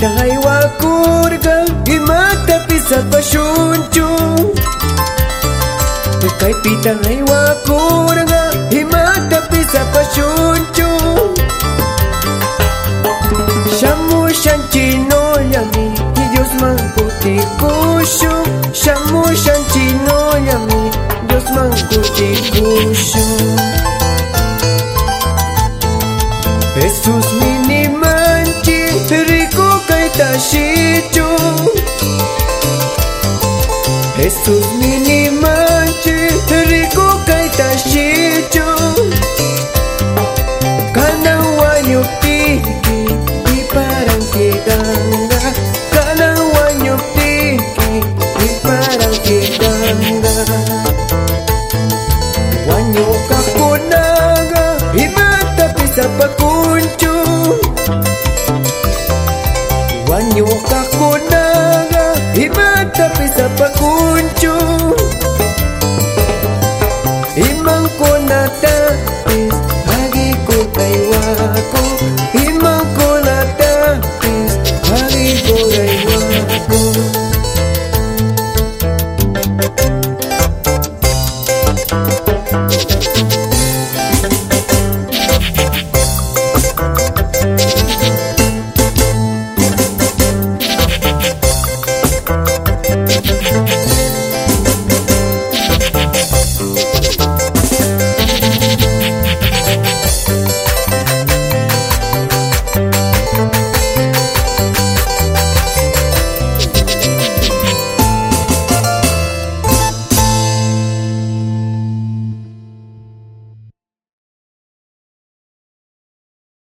Dahai wa kurga himata pisa pashunchu Kai pita hai wa kurga pisa pashunchu Shamu shanchi no yami Dios man puti kushu. Shamu shanchi no yami Dios man puti kushu. Jesús Yesus mini manchi Riko kai tashicho Kana wanyo piki Di parang keganga Kana wanyo piki Di parang keganga Wanyo kakunaga Ibata pisa pakuncho Wanyo kakunaga nata